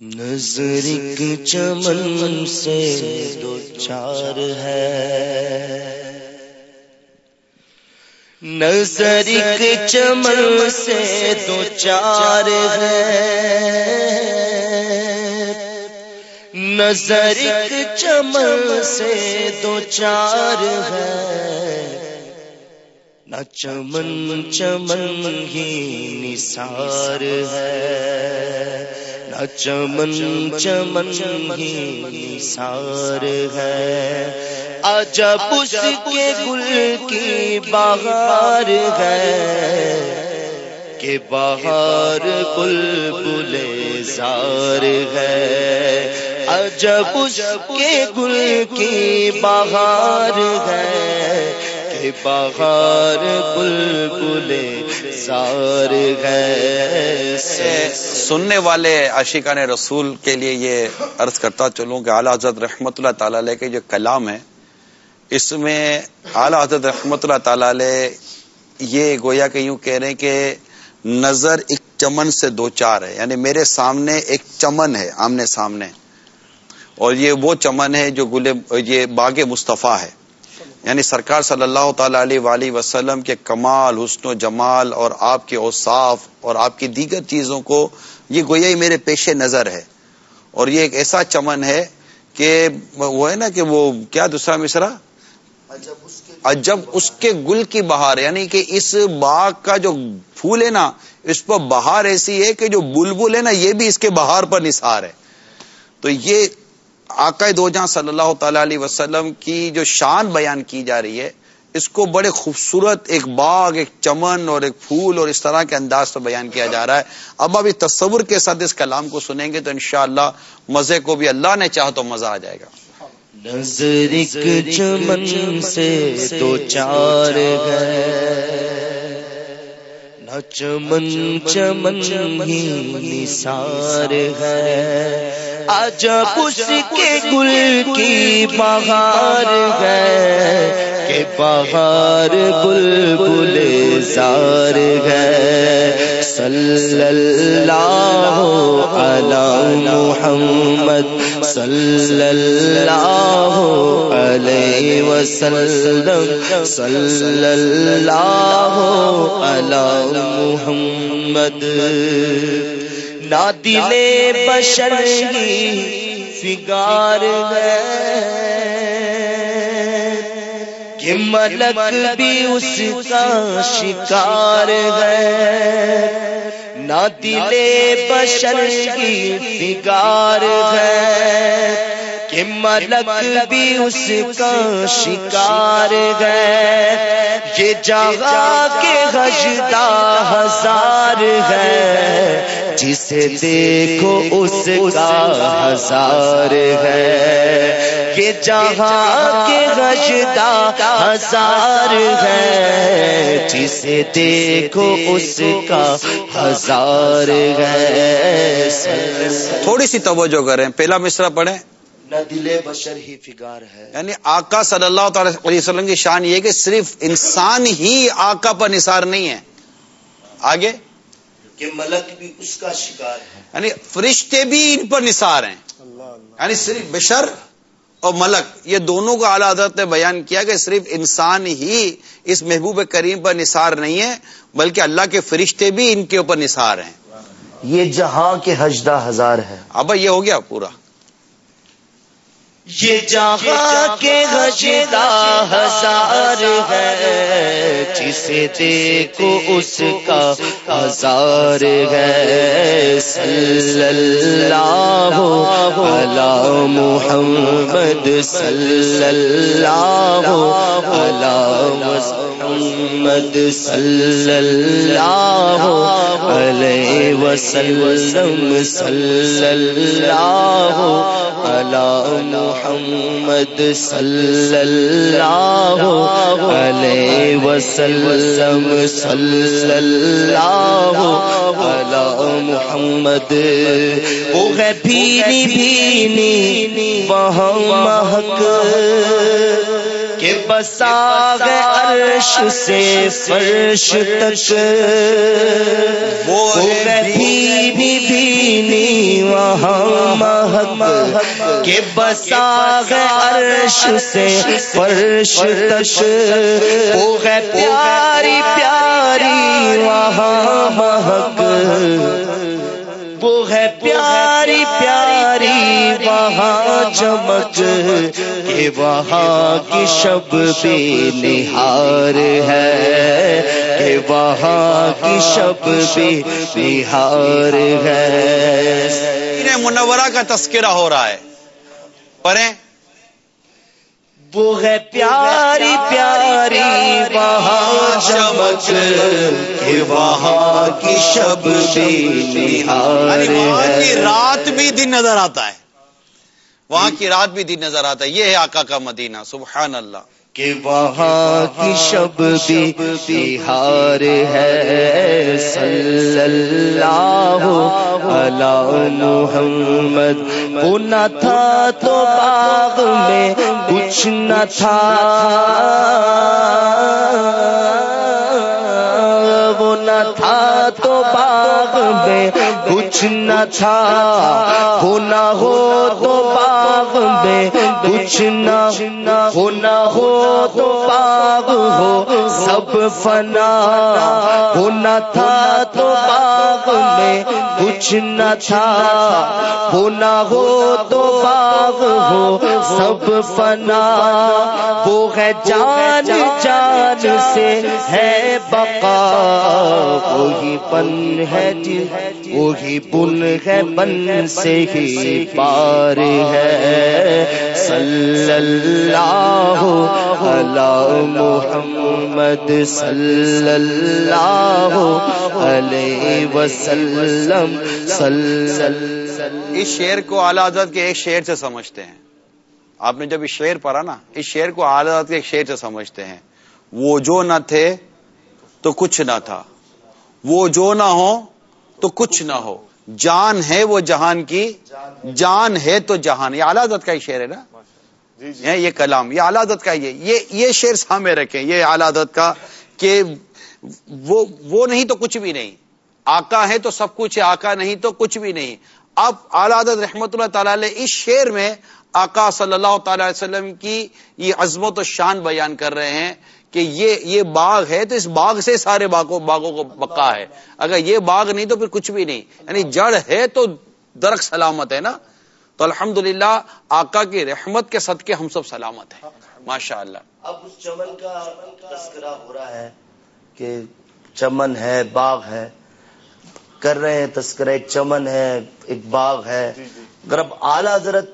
نظر چمن سے دو چار ہے۔ نظر چمن سے دو چار ہے۔ نظر چمن سے دو چار ہے۔ نہ چمن چمن ہی نثار ہے۔ چمن چمن ہی سار ہے۔ عجب اس کے گل کی بہار ہے کہ بہار بل بل سار ہے۔ عجب اس کے گل کی بہار ہے بہار بل سار ہے سننے والے عاشقان رسول کے لیے یہ عرض کرتا چلوں کہ اعلیٰ حضرت رحمت اللہ تعالی علیہ کے جو کلام ہے اس میں اعلیٰ حضرت رحمت اللہ تعالی علیہ یہ گویا کہ یوں کہہ رہے ہیں کہ نظر ایک چمن سے دو چار ہے یعنی میرے سامنے ایک چمن ہے، آمنے سامنے۔ اور یہ وہ چمن ہے جو گلے، یہ باغ مصطفیٰ ہے۔ یعنی سرکار صلی اللہ تعالی علیہ وآلہ وسلم کے کمال، حسن و جمال اور آپ کے اوصاف اور آپ کی دیگر چیزوں کو، یہ گویا ہی میرے پیش نظر ہے۔ اور یہ ایک ایسا چمن ہے کہ وہ ہے نا کہ وہ کیا دوسرا مصرا جب اس کے گل کی بہار یعنی کہ اس باغ کا جو پھول ہے نا، اس پر بہار ایسی ہے کہ جو بلبل ہے نا، یہ بھی اس کے بہار پر نثار ہے۔ تو یہ آقا دو جہاں صلی اللہ تعالی علیہ وسلم کی جو شان بیان کی جا رہی ہے، اس کو بڑے خوبصورت ایک باغ، ایک چمن اور ایک پھول اور اس طرح کے انداز سے بیان کیا جا رہا ہے۔ اب اب اس تصور کے ساتھ اس کلام کو سنیں گے تو انشاءاللہ مزے کو بھی اللہ نے چاہ تو مزہ آ جائے گا۔ نظر چمن سے دو چار نہ چمن چمن ہی نثار ہے۔ آج اس کے گل کی بہار ہے کہ بہار بل بل سار ہے؟ صلی اللہ علی محمد صلی اللہ علیہ وسلم صلی اللہ علی محمد نہ دل بشر فگار کہ ملک بھی اس کا شکار ہے۔ نہ دل بشر کی فگار ہے۔ کہ ملک بھی اس کا شکار ہے۔ یہ جگہ کے گجتا ہزار ہے، جسے دیکھو اس کا ہزار ہے۔ کہ جہاں کے رجدا ہزار ہے، جسے دیکھو اس کا ہزار ہے۔ تھوڑی سی توجہ کریں، پہلا مصرا پڑھیں۔ نہ دل بشر ہی فگار ہے۔ یعنی آقا صلی اللہ تعالی علیہ وسلم کی شان یہ کہ صرف انسان ہی آقا پر نثار نہیں ہے۔ آگے۔ کہ ملک بھی اس کا شکار ہے۔ یعنی فرشتے بھی ان پر نثار ہیں۔ یعنی صرف بشر اور ملک یہ دونوں کو اعلیٰ حضرت نے بیان کیا کہ صرف انسان ہی اس محبوب کریم پر نثار نہیں ہے بلکہ اللہ کے فرشتے بھی ان کے اوپر نثار ہیں۔ یہ جہاں کے حجدہ ہزار ہے۔ اب یہ ہو گیا پورا۔ یہ جہاں کے غشدہ ہزار ہے جسے دیکھو اس کا ہزار ہے، صلی اللہ علی محمد، صلی اللہ علی محمد، صلی اللہ علیہ وسلم، صلی اللہ علی محمد، صلی اللہ علیہ وسلم، صلی اللہ محمد. وہ ہے بینی بینی وہاں مہک کہ بساغ عرش سے فرش تک وہ بھی بھی وہاں مہک کہ بساغ عرش سے فرش تک وہ ہے پیاری پیاری وہاں مہک وہ ہے پیاری پیاری وہاں چمک کہ وہاں کی شب بے نہار ہے، کہ وہاں کی شب بے نہار ہے۔ منورہ کا تذکرہ ہو رہا ہے۔ پڑھیں۔ وہ ہے پیاری پیاری وہاں چمک کہ وہاں کی شب یعنی کی رات بھی دن نظر آتا ہے۔ وہاں کی رات بھی دن نظر آتا ہے۔ یہ ہے آقا کا مدینہ سبحان اللہ۔ کہ وہاں کی شب بھی بہار ہے، صلی اللہ علی محمد۔ وہ نہ تھا تو باغ میں کچھ نہ تھا۔ وہ نہ تھا تو باغ میں کچھ نہ تھا۔ وہ نہ ہو تو باغ میں کچھ نہ ہو نہ ہو تو باغ ہو، سب فنا ہو۔ نہ تھا تو باغ میں کچھ نہ تھا۔ ہو نہ ہو تو باغ ہو، سب فنا وہ ہے جان جان سے ہے بقا۔ وہی پن ہے جی وہی بن ہے بن سے ہی پار ہے صلی اللہ علی محمد صلی اللہ علیہ وسلم. اس شعر کو اعلی حضرت کے ایک شعر سے سمجھتے ہیں۔ آپ نے جب اس شعر پڑھا نا، اس شعر کو اعلی حضرت کے ایک شعر سے سمجھتے ہیں۔ وہ جو نہ تھے تو کچھ نہ تھا۔ وہ جو نہ ہو تو کچھ نہ ہو۔ جان ہے وہ جہان کی، جان ہے تو جہان۔ یہ اعلیٰ کا ہی شعر ہے نا۔ جی، جی۔ یہ کلام یہ اعلیٰ کا یہ یہ شعر سامنے رکھیں یہ اعلیٰ کا کہ وہ وہ نہیں تو کچھ بھی نہیں۔ آقا ہے تو سب کچھ ہے آقا نہیں تو کچھ بھی نہیں۔ اب اعلیٰ رحمت اللہ تعالی اس شعر میں آقا صلی اللہ تعالی وسلم کی یہ عظمت و شان بیان کر رہے ہیں کہ یہ یہ باغ ہے تو اس باغ سے سارے باغوں باغوں کو بقا ہے۔ اگر یہ باغ نہیں تو پھر کچھ بھی نہیں۔ یعنی جڑ ہے تو درخت سلامت ہے نا۔ تو الحمد للہ آکا کی رحمت کے صدقے ہم سب سلامت ہیں۔ ماشاء اللہ اب اس چمن کا تذکرہ ہو رہا ہے کہ چمن ہے باغ ہے۔ کر رہے ہیں تذکرہ ایک چمن ہے ایک باغ ہے۔ جی، جی۔ اگر اب اعلی حضرت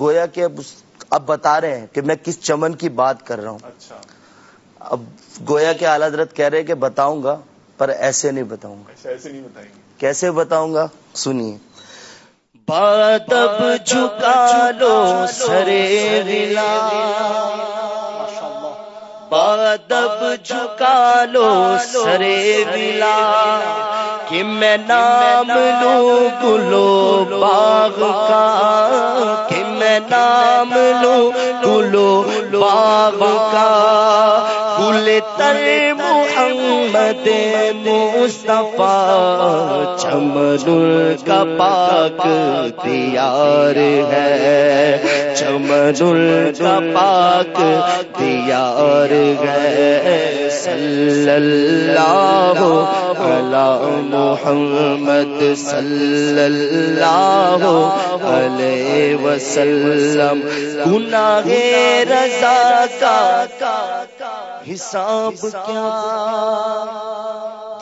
گویا کہ اب بتا رہے ہیں کہ میں کس چمن کی بات کر رہا ہوں۔ اچھا۔ اب گویا کے اعلی حضرت کہہ رہے کہ بتاؤں گا پر ایسے نہیں بتاؤں گا۔ ایسے نہیں بتائیں گے۔ کیسے بتاؤں گا؟ سنیے۔ بادب جھکا لو سرے ولا بادب جھکا لو سرے ولا کہ میں نام لوں گلو باغ کا۔ کہ میں نام لوں گلو باغ کا۔ گل تر محمد مصطفیٰ، چمن کا پاک تیار ہے۔ چمن کا پاک تیار ہے۔ صلی اللہ علی محمد، صلی اللہ علیہ وسلم۔ گناہ رضا کا حساب کیا؟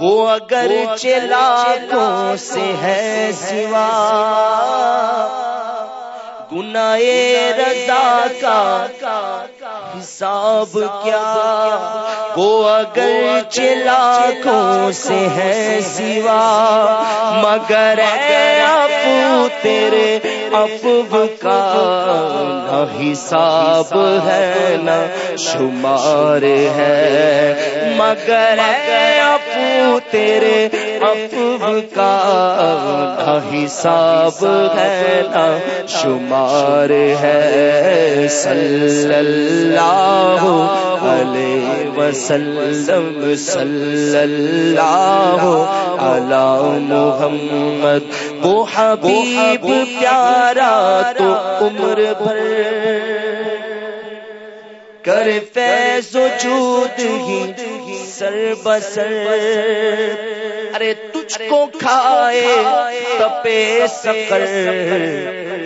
وہ اگر چلا سے ہے سوا گنا رضا کا حساب کیا؟ وہ اگر چلا سے ہے سوا مگر تیرے افو کا نہ حساب ہے نہ شمار ہے۔ مگر افو تیرے افو کا نہ حساب ہے نہ شمار ہے صلی اللہ علیہ وسلم، صلی اللہ علی محمد، وہ حبیب پیارا تو عمر بھر۔ کر فیض وجود ہی سر بسر۔ ارے تجھ کو کھائے تپے سکر۔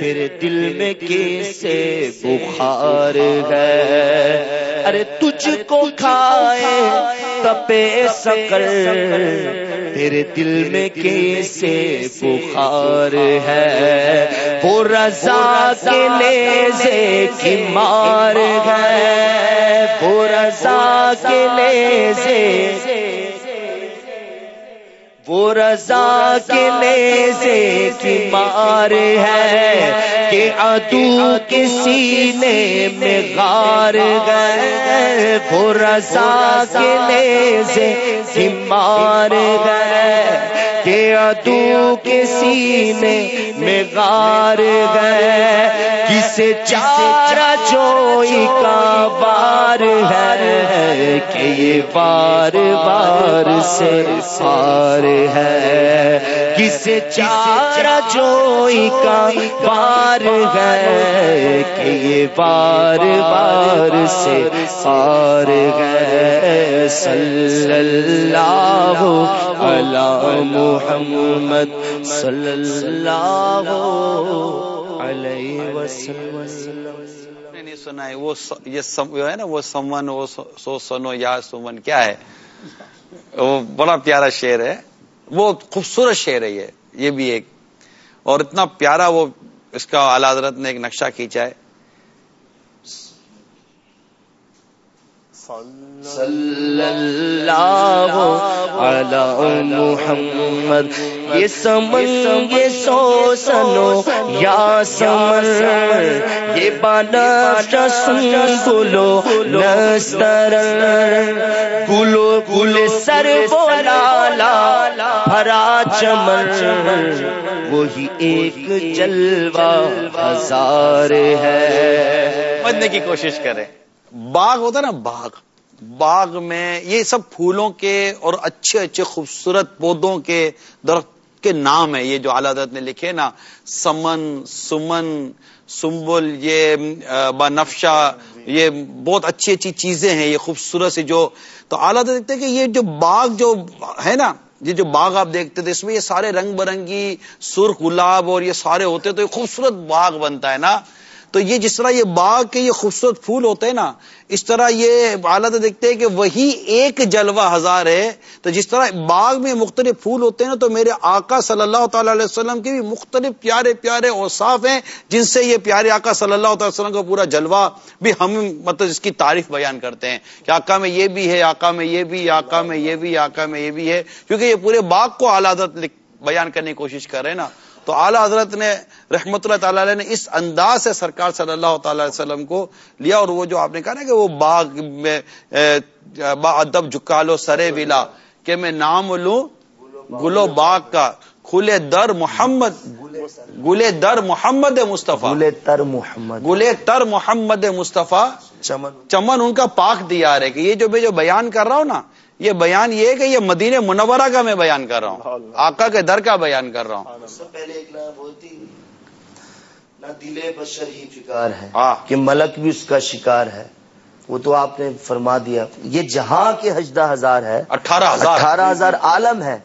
تیرے دل میں کیسے بخار ہے؟ ارے تجھ کو کھائے، تپے سکر۔ تیرے دل میں کیسے بخار ہے؟ وہ رضا کے لیزے کی مار ہے۔ وہ رضا کے لیزے۔ وہ رضا کے لیزے کی مار ہے کہ ادو کے سینے میں غار گئے وہ رضا کے لیزے کی مار گئے کہ ادو کے سینے میں غار گئے کسے چارا چوئی کا بار ہے کہ یہ بار بار سے سار ہے کسے چارا چوئی کا بار ہے کہ یہ بار بار سے سار گئے صلی اللہ علی محمد صلی اللہ علیہ وسلم نہیں سنا ہے وہ یہ ہے نا، وہ سمن وہ سو، سنو، یا سمن کیا ہے؟ وہ بڑا پیارا شعر ہے۔ وہ خوبصورت شعر ہے یہ یہ بھی ایک، اور اتنا پیارا وہ اس کا اعلی حضرت نے ایک نقشہ کھینچا ہے۔ صلی اللہ علی محمد یہ سمن، یہ سو سنو، یا سمن، یہ بانا سن گلو، نستر، گلو گل سر بولا لا ہرا چمن، وہی ایک جلوہ ہزار ہے۔ سمجھنے کی کوشش کریں۔ باغ ہوتا ہے نا باغ باغ میں یہ سب پھولوں کے اور اچھے اچھے خوبصورت پودوں کے درخت کے نام ہے، یہ جو اعلی حضرت نے لکھے نا، سمن سمن سمبل یہ بنفشا یہ بہت اچھی اچھی چیزیں ہیں، یہ خوبصورت سی جو، تو اعلیٰ دیکھتے کہ یہ جو باغ جو ہے نا، یہ جو باغ آپ دیکھتے تھے، اس میں یہ سارے رنگ برنگی، سرخ گلاب اور یہ سارے ہوتے تو یہ خوبصورت باغ بنتا ہے نا۔ تو یہ جس طرح یہ باغ کے یہ خوبصورت پھول ہوتے ہیں نا، اس طرح یہ حالت دیکھتے ہیں کہ وہی ایک جلوہ ہزار ہے۔ تو جس طرح باغ میں مختلف پھول ہوتے ہیں نا، تو میرے آقا صلی اللہ تعالی علیہ وسلم کے بھی مختلف پیارے پیارے اور صاف ہیں، جن سے یہ پیارے آقا صلی اللہ تعالی وسلم کا پورا جلوہ بھی ہم مطلب اس کی تعریف بیان کرتے ہیں کہ آقا میں یہ بھی ہے، آقا میں یہ بھی آقا میں یہ بھی آقا میں یہ بھی ہے۔ کیونکہ یہ پورے باغ کو اعلیٰ بیان کرنے کی کوشش کر رہے ہیں نا۔ تو اعلی حضرت نے رحمت اللہ تعالی علیہ نے اس انداز سے سرکار صلی اللہ تعالی علیہ وسلم کو لیا اور وہ جو آپ نے کہا نا کہ وہ باغ میں با ادب جھکا لو سرے ولا کہ میں نام لوں گلو باغ کا کھلے در محمد گلے در محمد مصطفیٰ۔ گلے تر محمد۔ گلے تر محمد مصطفیٰ۔ چمن۔ چمن ان کا پاک دیا ہے کہ یہ جو میں جو بیان کر رہا ہوں نا یہ بیان یہ کہ یہ مدینہ منورہ کا میں بیان کر رہا ہوں۔ آقا کے در کا بیان کر رہا ہوں۔ اس سے پہلے ایک نہ ہوتی۔ نہ دل بشر ہی فکار ہے۔ کہ ملک بھی اس کا شکار ہے۔ وہ تو آپ نے فرما دیا۔ یہ جہاں کے حجدہ ہزار ہے اٹھارہ ہزار۔ اٹھارہ ہزار عالم ہے۔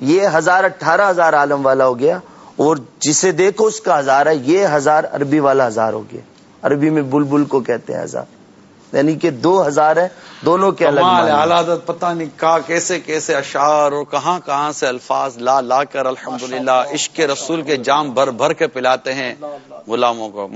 یہ ہزار اٹھارہ ہزار عالم والا ہو گیا۔ اور جسے دیکھو اس کا ہزار ہے یہ ہزار عربی والا ہزار ہو گیا۔ عربی میں بلبل کو کہتے ہیں ہزار۔ یعنی کہ دو ہزار ہے دونوں کے الگ پتہ نہیں کا کیسے کیسے اشعار اور کہاں کہاں سے الفاظ لا لا کر الحمدللہ عشق رسول کے جام بھر بھر کے پلاتے ہیں غلاموں کو۔